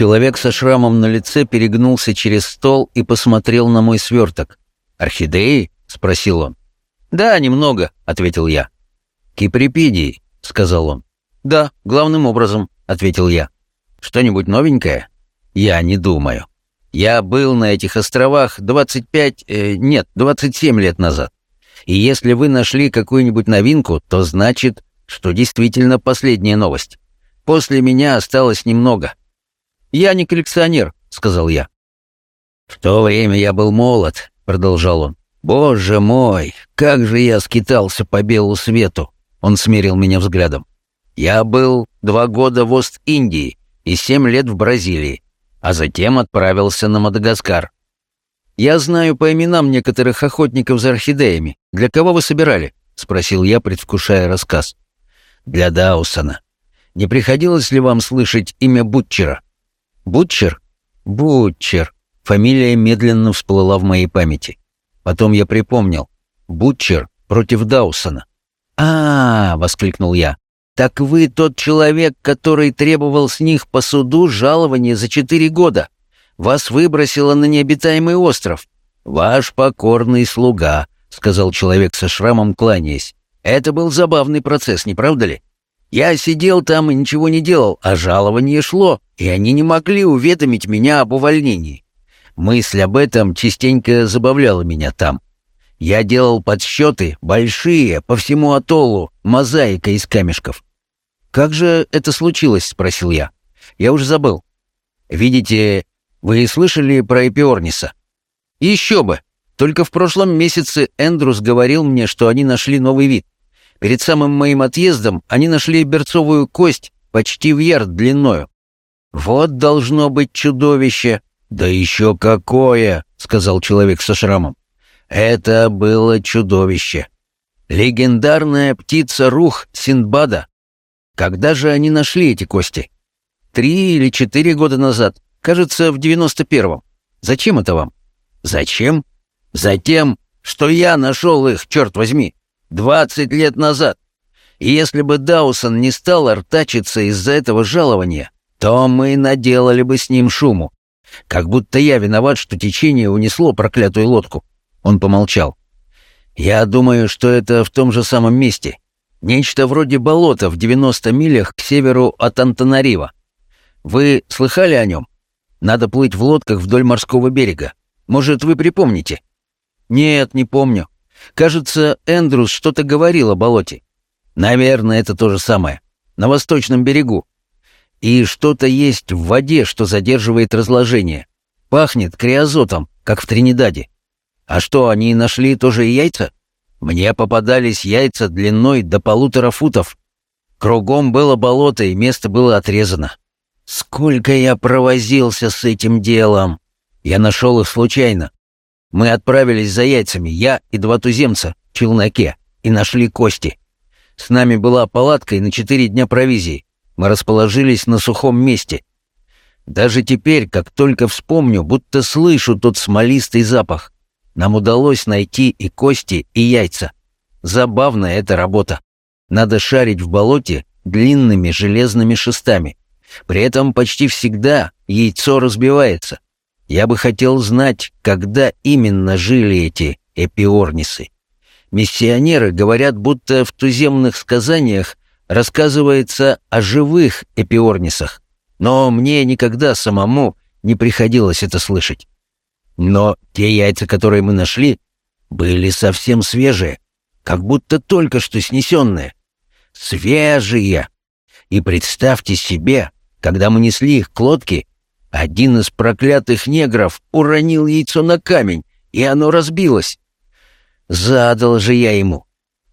Человек со шрамом на лице перегнулся через стол и посмотрел на мой сверток. «Орхидеи?» — спросил он. «Да, немного», — ответил я. «Киприпедии», — сказал он. «Да, главным образом», — ответил я. «Что-нибудь новенькое?» «Я не думаю. Я был на этих островах 25... Э, нет, 27 лет назад. И если вы нашли какую-нибудь новинку, то значит, что действительно последняя новость. После меня осталось немного. «Я не коллекционер», — сказал я. «В то время я был молод», — продолжал он. «Боже мой, как же я скитался по белу свету!» Он смерил меня взглядом. «Я был два года в Ост-Индии и семь лет в Бразилии, а затем отправился на Мадагаскар. Я знаю по именам некоторых охотников за орхидеями. Для кого вы собирали?» — спросил я, предвкушая рассказ. «Для Даусона. Не приходилось ли вам слышать имя Бутчера?» Бутчер? Бутчер. Фамилия медленно всплыла в моей памяти. Потом я припомнил. Бутчер против Даусона. а, -а, -а воскликнул я. «Так вы тот человек, который требовал с них по суду жалование за четыре года. Вас выбросило на необитаемый остров. Ваш покорный слуга», — сказал человек со шрамом, кланяясь. «Это был забавный процесс, не правда ли?» Я сидел там и ничего не делал, а жалование шло, и они не могли уведомить меня об увольнении. Мысль об этом частенько забавляла меня там. Я делал подсчеты, большие, по всему атоллу, мозаика из камешков. «Как же это случилось?» — спросил я. «Я уже забыл». «Видите, вы слышали про Эпиорниса?» «Еще бы! Только в прошлом месяце Эндрус говорил мне, что они нашли новый вид. Перед самым моим отъездом они нашли берцовую кость почти в ярд длиною. «Вот должно быть чудовище!» «Да еще какое!» — сказал человек со шрамом. «Это было чудовище! Легендарная птица Рух Синдбада! Когда же они нашли эти кости? Три или четыре года назад, кажется, в девяносто первом. Зачем это вам?» «Зачем? Затем, что я нашел их, черт возьми!» 20 лет назад. И если бы Даусон не стал ртачиться из-за этого жалования, то мы наделали бы с ним шуму. Как будто я виноват, что течение унесло проклятую лодку. Он помолчал. Я думаю, что это в том же самом месте. Нечто вроде болота в 90 милях к северу от Антонарива. Вы слыхали о нем? Надо плыть в лодках вдоль морского берега. Может, вы припомните? Нет, не помню. Кажется, Эндрюс что-то говорил о болоте. Наверное, это то же самое. На восточном берегу. И что-то есть в воде, что задерживает разложение. Пахнет криозотом, как в Тринидаде. А что, они нашли тоже и яйца? Мне попадались яйца длиной до полутора футов. Кругом было болото, и место было отрезано. Сколько я провозился с этим делом! Я нашел их случайно. Мы отправились за яйцами, я и два туземца, в челноке, и нашли кости. С нами была палатка и на четыре дня провизии. Мы расположились на сухом месте. Даже теперь, как только вспомню, будто слышу тот смолистый запах. Нам удалось найти и кости, и яйца. Забавная эта работа. Надо шарить в болоте длинными железными шестами. При этом почти всегда яйцо разбивается — я бы хотел знать, когда именно жили эти эпиорнисы. Миссионеры говорят, будто в туземных сказаниях рассказывается о живых эпиорнисах, но мне никогда самому не приходилось это слышать. Но те яйца, которые мы нашли, были совсем свежие, как будто только что снесенные. Свежие! И представьте себе, когда мы несли их к лодке, один из проклятых негров уронил яйцо на камень, и оно разбилось. Задал же я ему.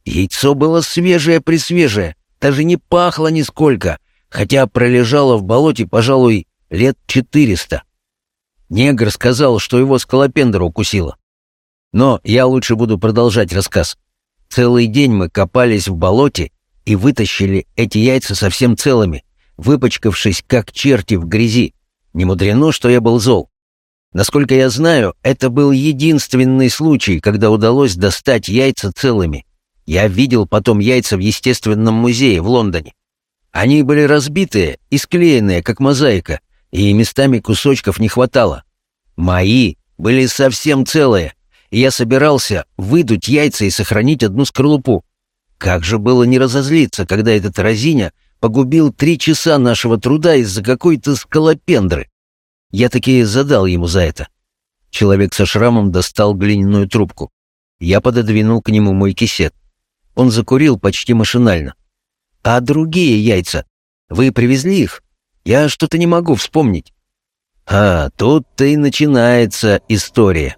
Яйцо было свежее-пресвежее, даже не пахло нисколько, хотя пролежало в болоте, пожалуй, лет четыреста. Негр сказал, что его скалопендра укусила. Но я лучше буду продолжать рассказ. Целый день мы копались в болоте и вытащили эти яйца совсем целыми, выпачкавшись, как черти в грязи, не мудрено, что я был зол. Насколько я знаю, это был единственный случай, когда удалось достать яйца целыми. Я видел потом яйца в Естественном музее в Лондоне. Они были разбитые и склеенные, как мозаика, и местами кусочков не хватало. Мои были совсем целые, и я собирался выдуть яйца и сохранить одну скорлупу. Как же было не разозлиться, когда этот разиня погубил три часа нашего труда из-за какой-то скалопендры. Я таки задал ему за это. Человек со шрамом достал глиняную трубку. Я пододвинул к нему мой кисет. Он закурил почти машинально. «А другие яйца? Вы привезли их? Я что-то не могу вспомнить». «А, тут-то и начинается история.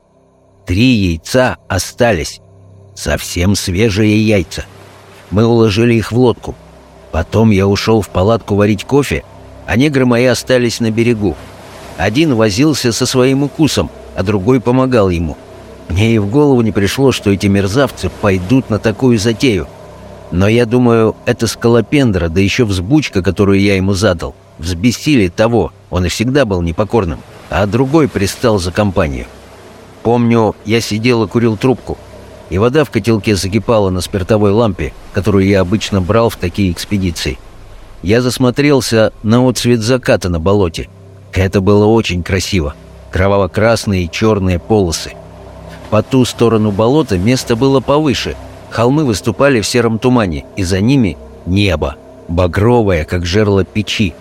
Три яйца остались. Совсем свежие яйца. Мы уложили их в лодку». Потом я ушел в палатку варить кофе, а негры мои остались на берегу. Один возился со своим укусом, а другой помогал ему. Мне и в голову не пришло, что эти мерзавцы пойдут на такую затею. Но я думаю, это скалопендра, да еще взбучка, которую я ему задал, взбесили того, он и всегда был непокорным, а другой пристал за компанию. Помню, я сидел и курил трубку – и вода в котелке закипала на спиртовой лампе, которую я обычно брал в такие экспедиции. Я засмотрелся на отцвет заката на болоте. Это было очень красиво. Кроваво-красные и черные полосы. По ту сторону болота место было повыше. Холмы выступали в сером тумане, и за ними небо, багровое, как жерло печи.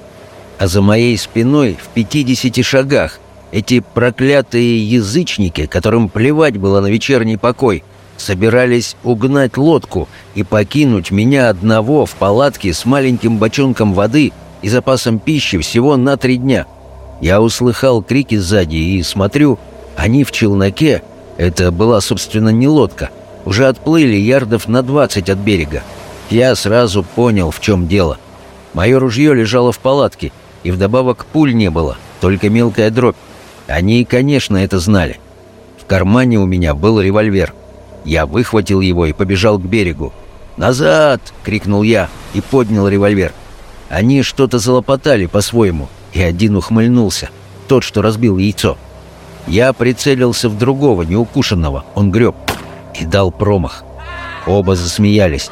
А за моей спиной в 50 шагах эти проклятые язычники, которым плевать было на вечерний покой – собирались угнать лодку и покинуть меня одного в палатке с маленьким бочонком воды и запасом пищи всего на три дня. Я услыхал крики сзади и смотрю, они в челноке, это была, собственно, не лодка, уже отплыли ярдов на 20 от берега. Я сразу понял, в чем дело. Мое ружье лежало в палатке, и вдобавок пуль не было, только мелкая дробь. Они, конечно, это знали. В кармане у меня был револьвер. Я выхватил его и побежал к берегу. «Назад!» — крикнул я и поднял револьвер. Они что-то залопотали по-своему, и один ухмыльнулся, тот, что разбил яйцо. Я прицелился в другого, неукушенного, он греб, и дал промах. Оба засмеялись,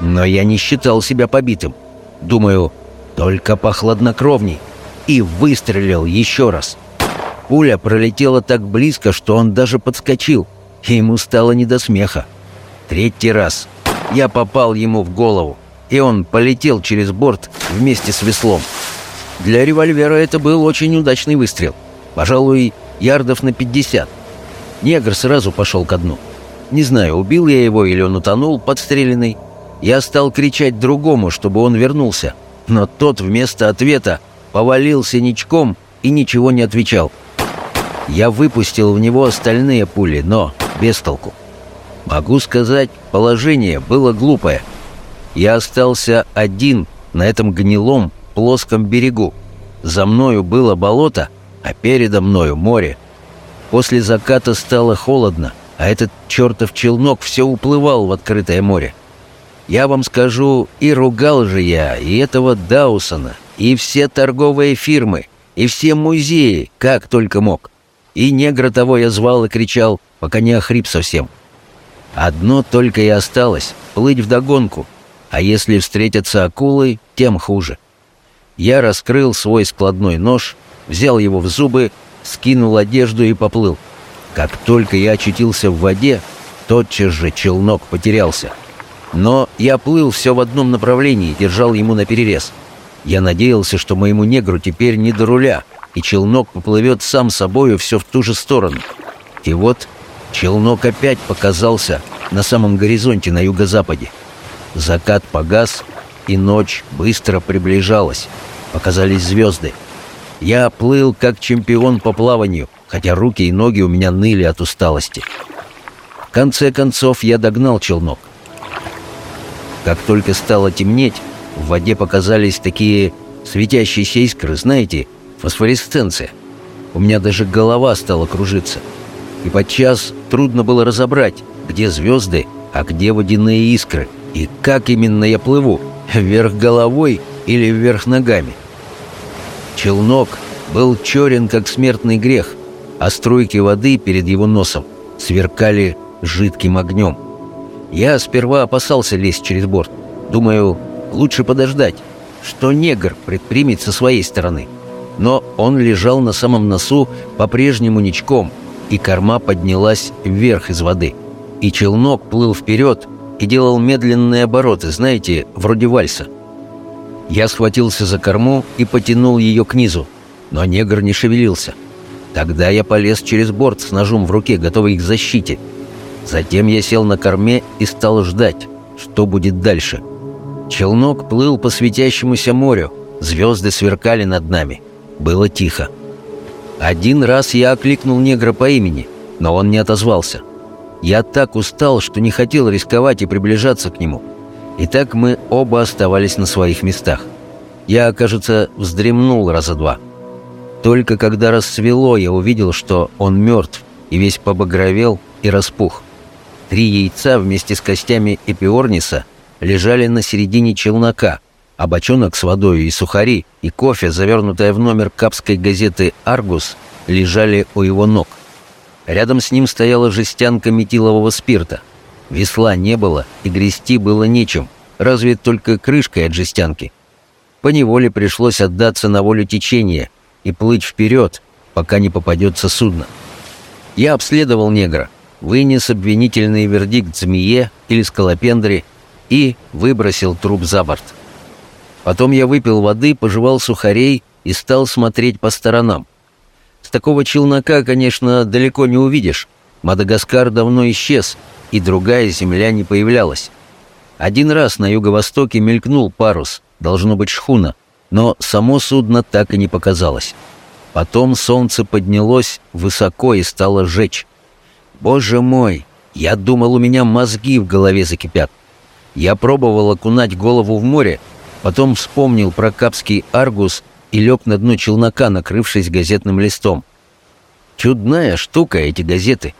но я не считал себя побитым. Думаю, только похладнокровней. И выстрелил еще раз. Пуля пролетела так близко, что он даже подскочил — Ему стало не до смеха. Третий раз я попал ему в голову, и он полетел через борт вместе с веслом. Для револьвера это был очень удачный выстрел. Пожалуй, ярдов на 50. Негр сразу пошел ко дну. Не знаю, убил я его или он утонул, подстреленный. Я стал кричать другому, чтобы он вернулся. Но тот вместо ответа повалился ничком и ничего не отвечал. Я выпустил в него остальные пули, но без толку. Могу сказать, положение было глупое. Я остался один на этом гнилом, плоском берегу. За мною было болото, а передо мною море. После заката стало холодно, а этот чертов челнок все уплывал в открытое море. Я вам скажу, и ругал же я и этого Даусона, и все торговые фирмы, и все музеи, как только мог. И негра того я звал и кричал, пока не охрип совсем. Одно только и осталось — плыть вдогонку, а если встретятся акулы, тем хуже. Я раскрыл свой складной нож, взял его в зубы, скинул одежду и поплыл. Как только я очутился в воде, тотчас же челнок потерялся. Но я плыл все в одном направлении, держал ему наперерез. Я надеялся, что моему негру теперь не до руля — и челнок поплывет сам собою все в ту же сторону. И вот челнок опять показался на самом горизонте на юго-западе. Закат погас, и ночь быстро приближалась. Показались звезды. Я плыл как чемпион по плаванию, хотя руки и ноги у меня ныли от усталости. В конце концов я догнал челнок. Как только стало темнеть, в воде показались такие светящиеся искры, знаете, фосфоресценция. У меня даже голова стала кружиться. И подчас трудно было разобрать, где звезды, а где водяные искры, и как именно я плыву, вверх головой или вверх ногами. Челнок был черен, как смертный грех, а струйки воды перед его носом сверкали жидким огнем. Я сперва опасался лезть через борт. Думаю, лучше подождать, что негр предпримет со своей стороны. — но он лежал на самом носу по-прежнему ничком, и корма поднялась вверх из воды. И челнок плыл вперед и делал медленные обороты, знаете, вроде вальса. Я схватился за корму и потянул ее к низу, но негр не шевелился. Тогда я полез через борт с ножом в руке, готовый к защите. Затем я сел на корме и стал ждать, что будет дальше. Челнок плыл по светящемуся морю, звезды сверкали над нами — было тихо. Один раз я окликнул негра по имени, но он не отозвался. Я так устал, что не хотел рисковать и приближаться к нему. И так мы оба оставались на своих местах. Я, кажется, вздремнул раза два. Только когда рассвело, я увидел, что он мертв и весь побагровел и распух. Три яйца вместе с костями Эпиорниса лежали на середине челнока – а бочонок с водой и сухари, и кофе, завернутая в номер капской газеты «Аргус», лежали у его ног. Рядом с ним стояла жестянка метилового спирта. Весла не было, и грести было нечем, разве только крышкой от жестянки. По неволе пришлось отдаться на волю течения и плыть вперед, пока не попадется судно. Я обследовал негра, вынес обвинительный вердикт змее или скалопендре и выбросил труп за борт. Потом я выпил воды, пожевал сухарей и стал смотреть по сторонам. С такого челнока, конечно, далеко не увидишь. Мадагаскар давно исчез, и другая земля не появлялась. Один раз на юго-востоке мелькнул парус, должно быть шхуна, но само судно так и не показалось. Потом солнце поднялось высоко и стало жечь. Боже мой, я думал, у меня мозги в голове закипят. Я пробовал окунать голову в море, Потом вспомнил про капский аргус и лег на дно челнока, накрывшись газетным листом. Чудная штука эти газеты.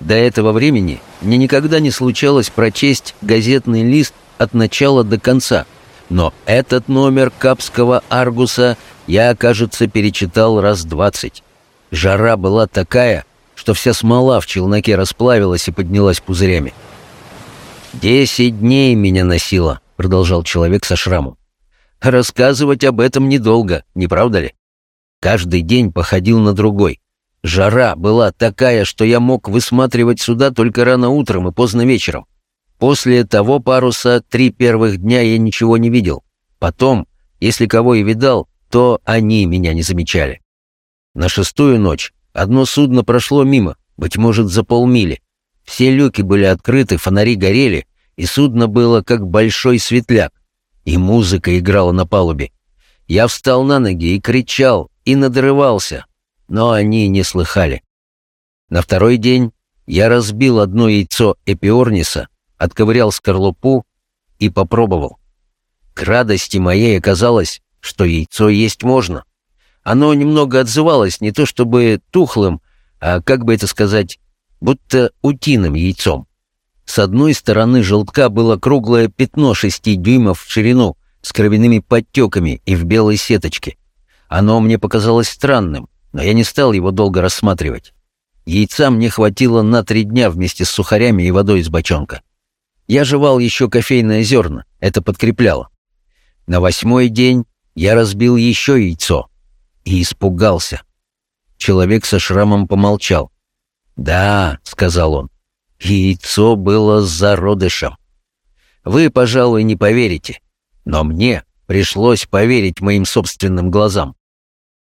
До этого времени мне никогда не случалось прочесть газетный лист от начала до конца. Но этот номер капского аргуса я, кажется, перечитал раз двадцать. Жара была такая, что вся смола в челноке расплавилась и поднялась пузырями. Десять дней меня носило —— продолжал человек со шрамом. «Рассказывать об этом недолго, не правда ли? Каждый день походил на другой. Жара была такая, что я мог высматривать сюда только рано утром и поздно вечером. После того паруса три первых дня я ничего не видел. Потом, если кого и видал, то они меня не замечали. На шестую ночь одно судно прошло мимо, быть может, за полмили. Все люки были открыты, фонари горели, и судно было как большой светляк, и музыка играла на палубе. Я встал на ноги и кричал, и надрывался, но они не слыхали. На второй день я разбил одно яйцо эпиорниса, отковырял скорлупу и попробовал. К радости моей оказалось, что яйцо есть можно. Оно немного отзывалось не то чтобы тухлым, а, как бы это сказать, будто утиным яйцом. С одной стороны желтка было круглое пятно 6 дюймов в ширину, с кровяными подтеками и в белой сеточке. Оно мне показалось странным, но я не стал его долго рассматривать. Яйца мне хватило на три дня вместе с сухарями и водой из бочонка. Я жевал еще кофейное зерна, это подкрепляло. На восьмой день я разбил еще яйцо и испугался. Человек со шрамом помолчал. «Да», — сказал он, Яйцо было зародышем. Вы, пожалуй, не поверите, но мне пришлось поверить моим собственным глазам.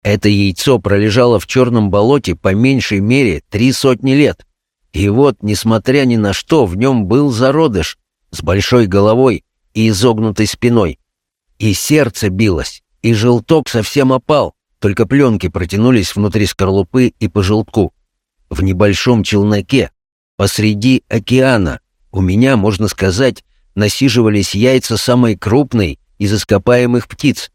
Это яйцо пролежало в черном болоте по меньшей мере три сотни лет. И вот, несмотря ни на что, в нем был зародыш с большой головой и изогнутой спиной. И сердце билось, и желток совсем опал, только пленки протянулись внутри скорлупы и по желтку. В небольшом челноке, Посреди океана у меня, можно сказать, насиживались яйца самой крупной из ископаемых птиц.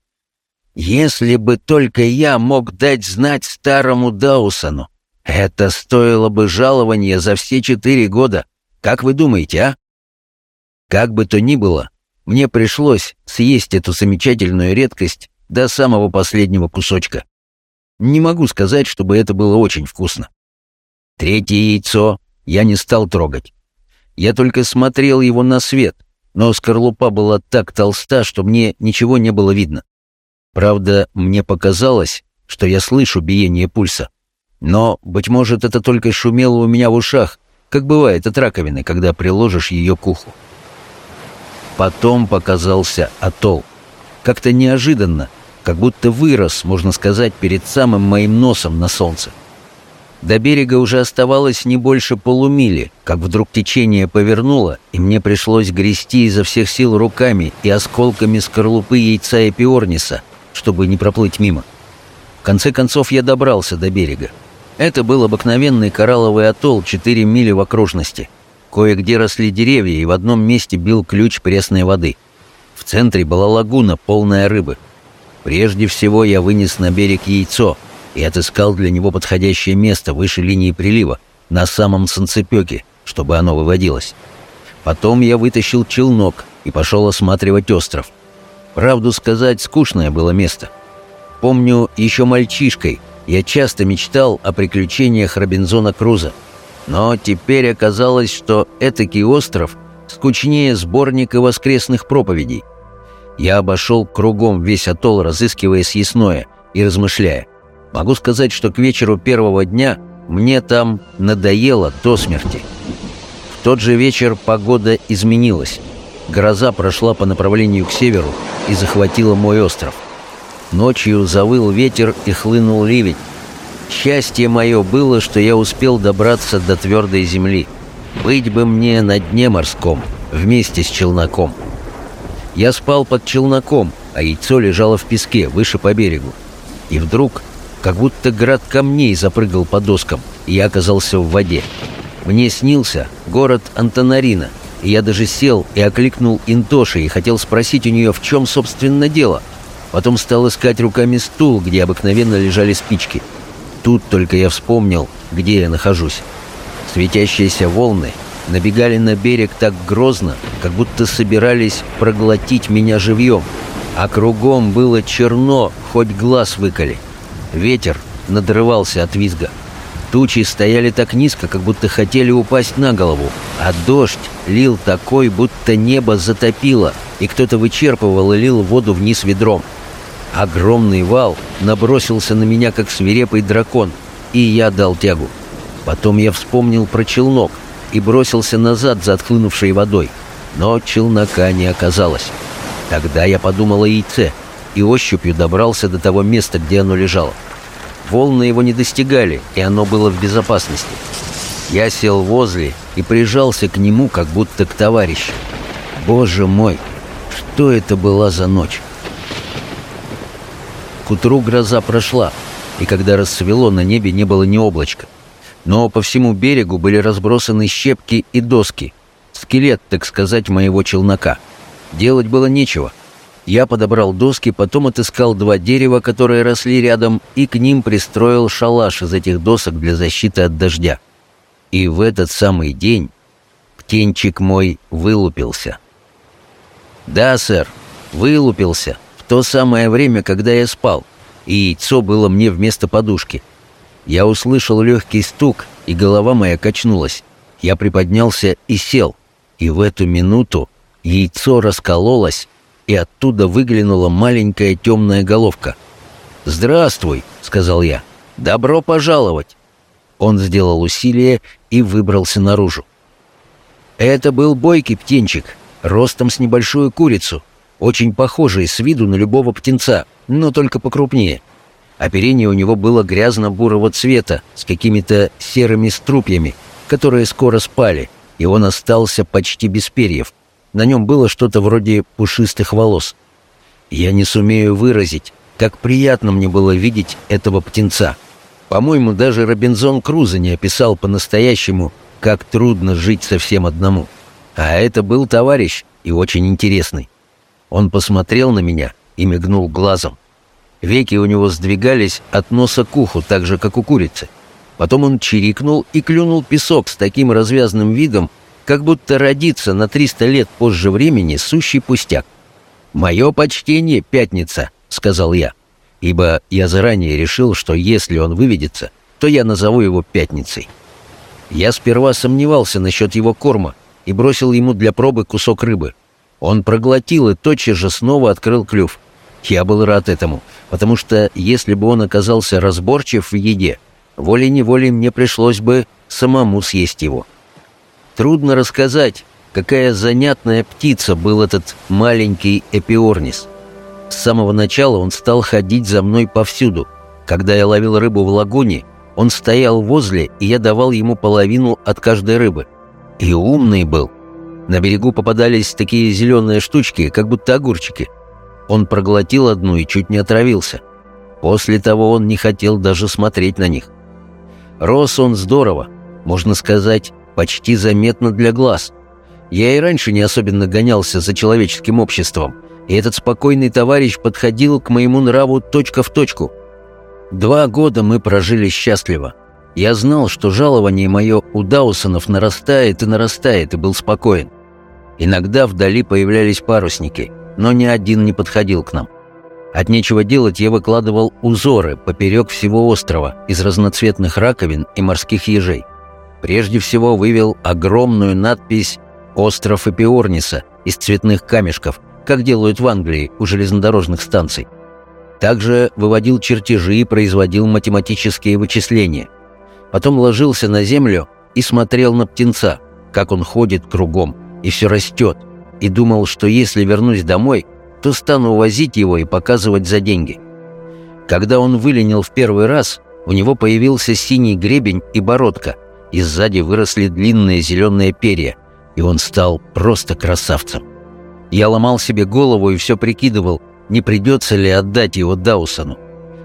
Если бы только я мог дать знать старому Даусону, это стоило бы жалования за все четыре года. Как вы думаете, а? Как бы то ни было, мне пришлось съесть эту замечательную редкость до самого последнего кусочка. Не могу сказать, чтобы это было очень вкусно. Третье яйцо я не стал трогать. Я только смотрел его на свет, но скорлупа была так толста, что мне ничего не было видно. Правда, мне показалось, что я слышу биение пульса. Но, быть может, это только шумело у меня в ушах, как бывает от раковины, когда приложишь ее к уху. Потом показался атолл. Как-то неожиданно, как будто вырос, можно сказать, перед самым моим носом на солнце. До берега уже оставалось не больше полумили, как вдруг течение повернуло, и мне пришлось грести изо всех сил руками и осколками скорлупы яйца и пиорниса, чтобы не проплыть мимо. В конце концов я добрался до берега. Это был обыкновенный коралловый атолл 4 мили в окружности. Кое-где росли деревья, и в одном месте бил ключ пресной воды. В центре была лагуна, полная рыбы. Прежде всего я вынес на берег яйцо — и отыскал для него подходящее место выше линии прилива, на самом санцепёке, чтобы оно выводилось. Потом я вытащил челнок и пошел осматривать остров. Правду сказать, скучное было место. Помню, еще мальчишкой я часто мечтал о приключениях Робинзона Круза. Но теперь оказалось, что этакий остров скучнее сборника воскресных проповедей. Я обошел кругом весь атолл, разыскивая съестное и размышляя. Могу сказать, что к вечеру первого дня мне там надоело до смерти. В тот же вечер погода изменилась. Гроза прошла по направлению к северу и захватила мой остров. Ночью завыл ветер и хлынул ливень. Счастье мое было, что я успел добраться до твердой земли. Быть бы мне на дне морском, вместе с челноком. Я спал под челноком, а яйцо лежало в песке, выше по берегу. И вдруг как будто град камней запрыгал по доскам, и я оказался в воде. Мне снился город Антонарина, и я даже сел и окликнул Интоши и хотел спросить у нее, в чем, собственно, дело. Потом стал искать руками стул, где обыкновенно лежали спички. Тут только я вспомнил, где я нахожусь. Светящиеся волны набегали на берег так грозно, как будто собирались проглотить меня живьем. А кругом было черно, хоть глаз выколи. Ветер надрывался от визга. Тучи стояли так низко, как будто хотели упасть на голову, а дождь лил такой, будто небо затопило, и кто-то вычерпывал и лил воду вниз ведром. Огромный вал набросился на меня, как свирепый дракон, и я дал тягу. Потом я вспомнил про челнок и бросился назад за отхлынувшей водой, но челнока не оказалось. Тогда я подумал о яйце — и ощупью добрался до того места, где оно лежало. Волны его не достигали, и оно было в безопасности. Я сел возле и прижался к нему, как будто к товарищу. Боже мой, что это была за ночь? К утру гроза прошла, и когда рассвело, на небе не было ни облачка. Но по всему берегу были разбросаны щепки и доски. Скелет, так сказать, моего челнока. Делать было нечего — я подобрал доски, потом отыскал два дерева, которые росли рядом, и к ним пристроил шалаш из этих досок для защиты от дождя. И в этот самый день птенчик мой вылупился. «Да, сэр, вылупился. В то самое время, когда я спал, и яйцо было мне вместо подушки. Я услышал легкий стук, и голова моя качнулась. Я приподнялся и сел, и в эту минуту яйцо раскололось, и оттуда выглянула маленькая темная головка. «Здравствуй», — сказал я. «Добро пожаловать!» Он сделал усилие и выбрался наружу. Это был бойкий птенчик, ростом с небольшую курицу, очень похожий с виду на любого птенца, но только покрупнее. Оперение у него было грязно-бурого цвета, с какими-то серыми струпьями, которые скоро спали, и он остался почти без перьев — на нем было что-то вроде пушистых волос. Я не сумею выразить, как приятно мне было видеть этого птенца. По-моему, даже Робинзон Крузо не описал по-настоящему, как трудно жить совсем одному. А это был товарищ и очень интересный. Он посмотрел на меня и мигнул глазом. Веки у него сдвигались от носа к уху, так же, как у курицы. Потом он чирикнул и клюнул песок с таким развязным видом, как будто родиться на 300 лет позже времени сущий пустяк. «Мое почтение, пятница», — сказал я, ибо я заранее решил, что если он выведется, то я назову его пятницей. Я сперва сомневался насчет его корма и бросил ему для пробы кусок рыбы. Он проглотил и тотчас же снова открыл клюв. Я был рад этому, потому что если бы он оказался разборчив в еде, волей-неволей мне пришлось бы самому съесть его. Трудно рассказать, какая занятная птица был этот маленький эпиорнис. С самого начала он стал ходить за мной повсюду. Когда я ловил рыбу в лагуне, он стоял возле, и я давал ему половину от каждой рыбы. И умный был. На берегу попадались такие зеленые штучки, как будто огурчики. Он проглотил одну и чуть не отравился. После того он не хотел даже смотреть на них. Рос он здорово, можно сказать, почти заметно для глаз. Я и раньше не особенно гонялся за человеческим обществом, и этот спокойный товарищ подходил к моему нраву точка в точку. Два года мы прожили счастливо. Я знал, что жалование мое у Даусонов нарастает и нарастает, и был спокоен. Иногда вдали появлялись парусники, но ни один не подходил к нам. От нечего делать я выкладывал узоры поперек всего острова из разноцветных раковин и морских ежей прежде всего вывел огромную надпись «Остров Эпиорниса» из цветных камешков, как делают в Англии у железнодорожных станций. Также выводил чертежи и производил математические вычисления. Потом ложился на землю и смотрел на птенца, как он ходит кругом и все растет, и думал, что если вернусь домой, то стану возить его и показывать за деньги. Когда он выленил в первый раз, у него появился синий гребень и бородка – и сзади выросли длинные зеленые перья, и он стал просто красавцем. Я ломал себе голову и все прикидывал, не придется ли отдать его Даусону.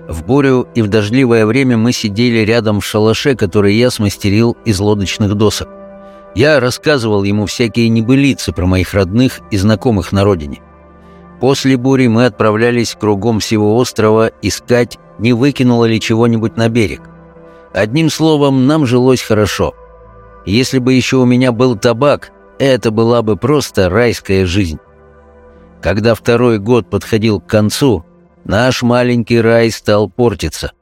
В бурю и в дождливое время мы сидели рядом в шалаше, который я смастерил из лодочных досок. Я рассказывал ему всякие небылицы про моих родных и знакомых на родине. После бури мы отправлялись кругом всего острова искать, не выкинуло ли чего-нибудь на берег – Одним словом, нам жилось хорошо. Если бы еще у меня был табак, это была бы просто райская жизнь. Когда второй год подходил к концу, наш маленький рай стал портиться.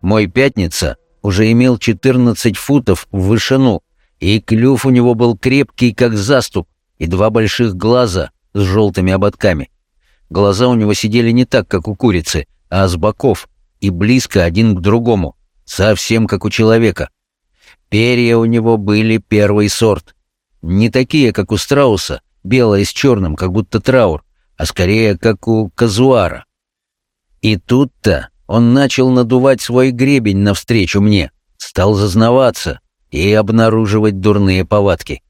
Мой пятница уже имел 14 футов в вышину, и клюв у него был крепкий, как заступ, и два больших глаза с желтыми ободками. Глаза у него сидели не так, как у курицы, а с боков и близко один к другому совсем как у человека. Перья у него были первый сорт. Не такие, как у страуса, белое с черным, как будто траур, а скорее, как у казуара. И тут-то он начал надувать свой гребень навстречу мне, стал зазнаваться и обнаруживать дурные повадки.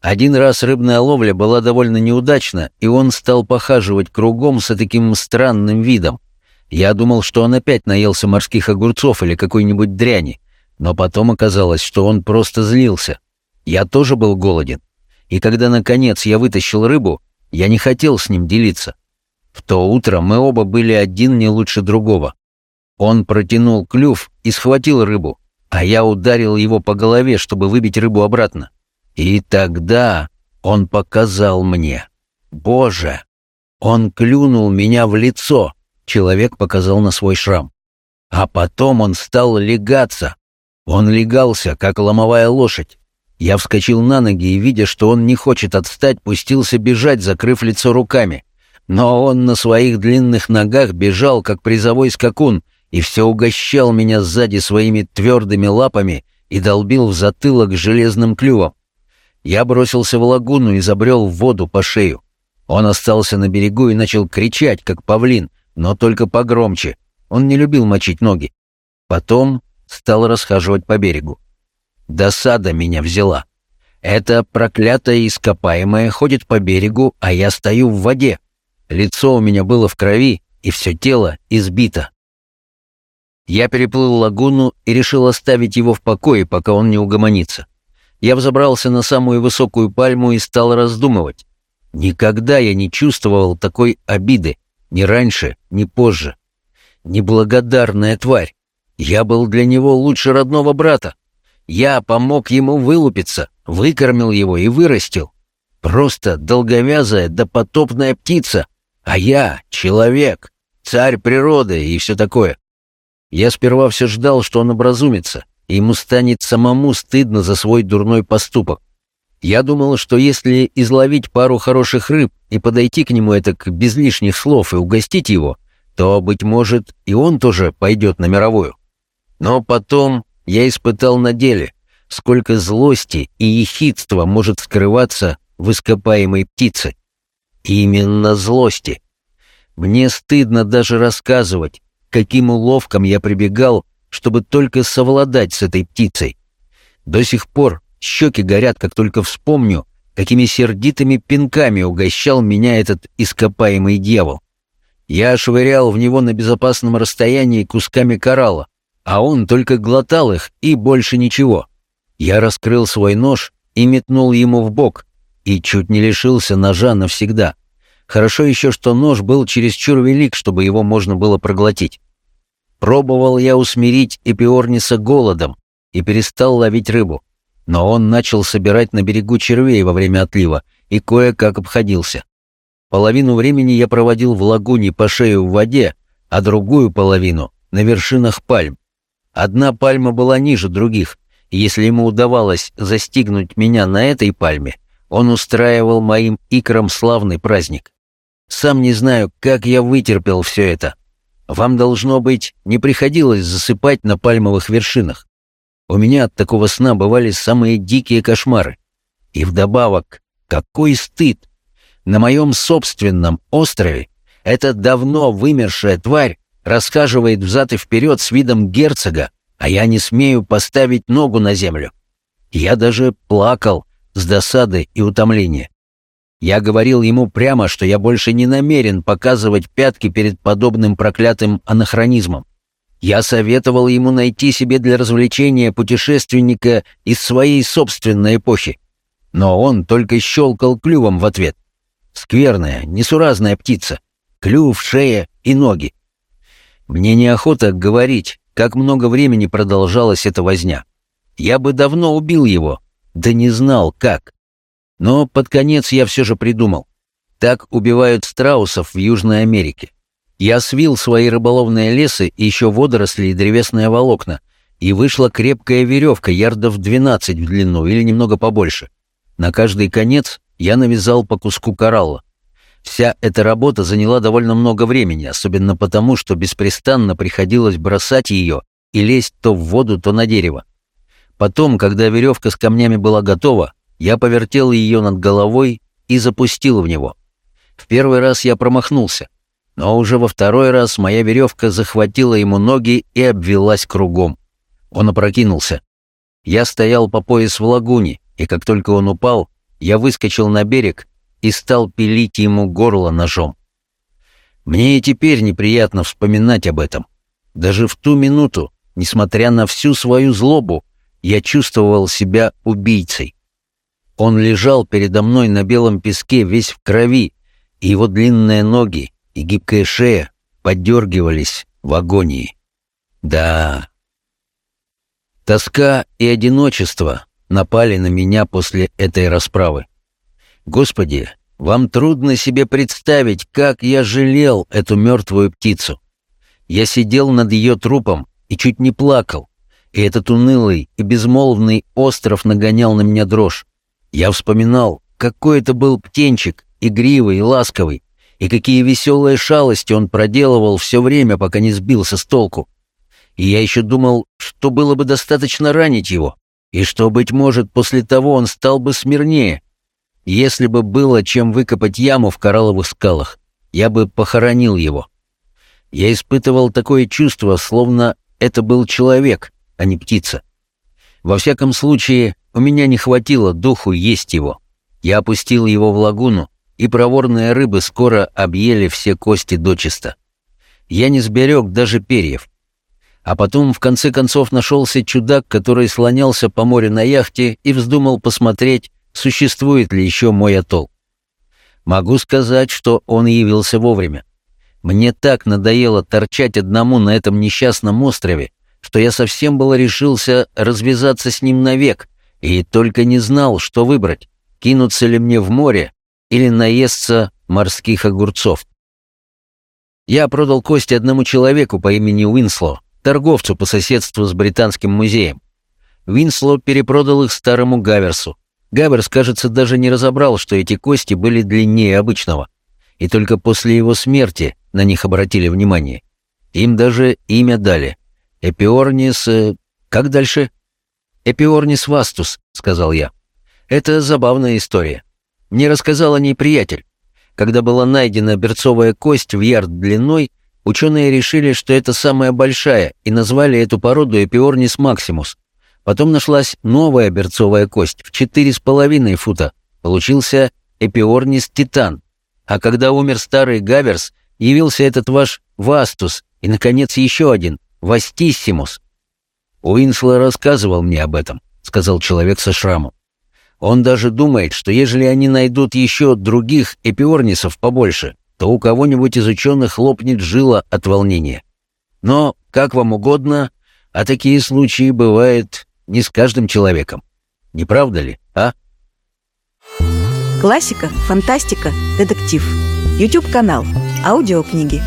Один раз рыбная ловля была довольно неудачна, и он стал похаживать кругом с таким странным видом. Я думал, что он опять наелся морских огурцов или какой-нибудь дряни, но потом оказалось, что он просто злился. Я тоже был голоден, и когда, наконец, я вытащил рыбу, я не хотел с ним делиться. В то утро мы оба были один не лучше другого. Он протянул клюв и схватил рыбу, а я ударил его по голове, чтобы выбить рыбу обратно. И тогда он показал мне. Боже! Он клюнул меня в лицо — Человек показал на свой шрам. А потом он стал легаться. Он легался, как ломовая лошадь. Я вскочил на ноги и, видя, что он не хочет отстать, пустился бежать, закрыв лицо руками. Но он на своих длинных ногах бежал, как призовой скакун, и все угощал меня сзади своими твердыми лапами и долбил в затылок железным клювом. Я бросился в лагуну и забрел в воду по шею. Он остался на берегу и начал кричать, как павлин, но только погромче. Он не любил мочить ноги. Потом стал расхаживать по берегу. Досада меня взяла. Это проклятое ископаемое ходит по берегу, а я стою в воде. Лицо у меня было в крови, и все тело избито. Я переплыл лагуну и решил оставить его в покое, пока он не угомонится. Я взобрался на самую высокую пальму и стал раздумывать. Никогда я не чувствовал такой обиды. Ни раньше, ни позже. Неблагодарная тварь. Я был для него лучше родного брата. Я помог ему вылупиться, выкормил его и вырастил. Просто долговязая допотопная птица. А я — человек, царь природы и все такое. Я сперва все ждал, что он образумится, и ему станет самому стыдно за свой дурной поступок. Я думал, что если изловить пару хороших рыб и подойти к нему это без лишних слов и угостить его, то, быть может, и он тоже пойдет на мировую. Но потом я испытал на деле, сколько злости и ехидства может скрываться в ископаемой птице. Именно злости. Мне стыдно даже рассказывать, каким уловком я прибегал, чтобы только совладать с этой птицей. До сих пор щеки горят, как только вспомню, какими сердитыми пинками угощал меня этот ископаемый дьявол. Я швырял в него на безопасном расстоянии кусками коралла, а он только глотал их и больше ничего. Я раскрыл свой нож и метнул ему в бок, и чуть не лишился ножа навсегда. Хорошо еще, что нож был чересчур велик, чтобы его можно было проглотить. Пробовал я усмирить Эпиорниса голодом и перестал ловить рыбу но он начал собирать на берегу червей во время отлива и кое-как обходился. Половину времени я проводил в лагуне по шею в воде, а другую половину — на вершинах пальм. Одна пальма была ниже других, и если ему удавалось застигнуть меня на этой пальме, он устраивал моим икрам славный праздник. Сам не знаю, как я вытерпел все это. Вам, должно быть, не приходилось засыпать на пальмовых вершинах. У меня от такого сна бывали самые дикие кошмары. И вдобавок, какой стыд! На моем собственном острове эта давно вымершая тварь расхаживает взад и вперед с видом герцога, а я не смею поставить ногу на землю. Я даже плакал с досады и утомления. Я говорил ему прямо, что я больше не намерен показывать пятки перед подобным проклятым анахронизмом. Я советовал ему найти себе для развлечения путешественника из своей собственной эпохи. Но он только щелкал клювом в ответ. Скверная, несуразная птица. Клюв, шея и ноги. Мне неохота говорить, как много времени продолжалась эта возня. Я бы давно убил его, да не знал, как. Но под конец я все же придумал. Так убивают страусов в Южной Америке. Я свил свои рыболовные лесы еще водоросли и древесные волокна, и вышла крепкая веревка ярдов 12 в длину или немного побольше. На каждый конец я навязал по куску коралла. Вся эта работа заняла довольно много времени, особенно потому, что беспрестанно приходилось бросать ее и лезть то в воду, то на дерево. Потом, когда веревка с камнями была готова, я повертел ее над головой и запустил в него. В первый раз я промахнулся, но уже во второй раз моя веревка захватила ему ноги и обвелась кругом. Он опрокинулся. Я стоял по пояс в лагуне, и как только он упал, я выскочил на берег и стал пилить ему горло ножом. Мне и теперь неприятно вспоминать об этом. Даже в ту минуту, несмотря на всю свою злобу, я чувствовал себя убийцей. Он лежал передо мной на белом песке весь в крови, и его длинные ноги и гибкая шея подергивались в агонии. Да. Тоска и одиночество напали на меня после этой расправы. Господи, вам трудно себе представить, как я жалел эту мертвую птицу. Я сидел над ее трупом и чуть не плакал, и этот унылый и безмолвный остров нагонял на меня дрожь. Я вспоминал, какой это был птенчик, игривый и ласковый, и какие веселые шалости он проделывал все время, пока не сбился с толку. И я еще думал, что было бы достаточно ранить его, и что, быть может, после того он стал бы смирнее. Если бы было чем выкопать яму в коралловых скалах, я бы похоронил его. Я испытывал такое чувство, словно это был человек, а не птица. Во всяком случае, у меня не хватило духу есть его. Я опустил его в лагуну, и проворные рыбы скоро объели все кости дочисто. Я не сберег даже перьев. А потом, в конце концов, нашелся чудак, который слонялся по морю на яхте и вздумал посмотреть, существует ли еще мой атолл. Могу сказать, что он явился вовремя. Мне так надоело торчать одному на этом несчастном острове, что я совсем было решился развязаться с ним навек, и только не знал, что выбрать, кинуться ли мне в море или наесться морских огурцов. Я продал кости одному человеку по имени Уинсло, торговцу по соседству с Британским музеем. Уинсло перепродал их старому Гаверсу. Гаверс, кажется, даже не разобрал, что эти кости были длиннее обычного. И только после его смерти на них обратили внимание. Им даже имя дали. Эпиорнис... Э, как дальше? «Эпиорнис вастус», — сказал я. «Это забавная история. Мне рассказал о ней приятель. Когда была найдена берцовая кость в ярд длиной, ученые решили, что это самая большая, и назвали эту породу Эпиорнис максимус. Потом нашлась новая берцовая кость в 4,5 фута. Получился Эпиорнис титан. А когда умер старый Гаверс, явился этот ваш Вастус, и, наконец, еще один, Вастиссимус. Уинсло рассказывал мне об этом, сказал человек со шрамом. Он даже думает, что если они найдут еще других эпиорнисов побольше, то у кого-нибудь из ученых лопнет жила от волнения. Но, как вам угодно, а такие случаи бывают не с каждым человеком. Не правда ли, а? Классика, фантастика, детектив. YouTube-канал. Аудиокниги.